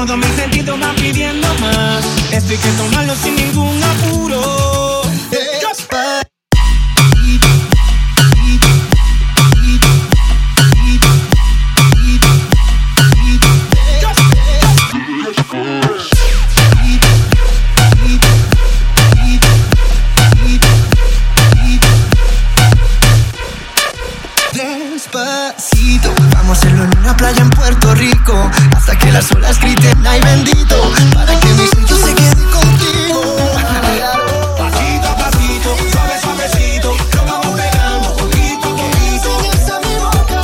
Todos mis sentidos van pidiendo más. Esto hay que tomarlo sin ningún apuro. despacito. Vamos a hacerlo en una playa en Puerto Rico. Hasta que las olas griten, ay bendito. Para que mi sello se quede contigo. Pasito a pasito, suave suavecito. Lo vamos pegando poquito a poquito. Sigues mi boca,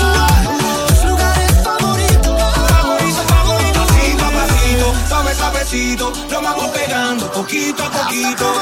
tus lugares favoritos. Favorito, favorito. Pasito a pasito, suave suavecito. Lo vamos pegando poquito a poquito.